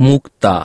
मुक्ता।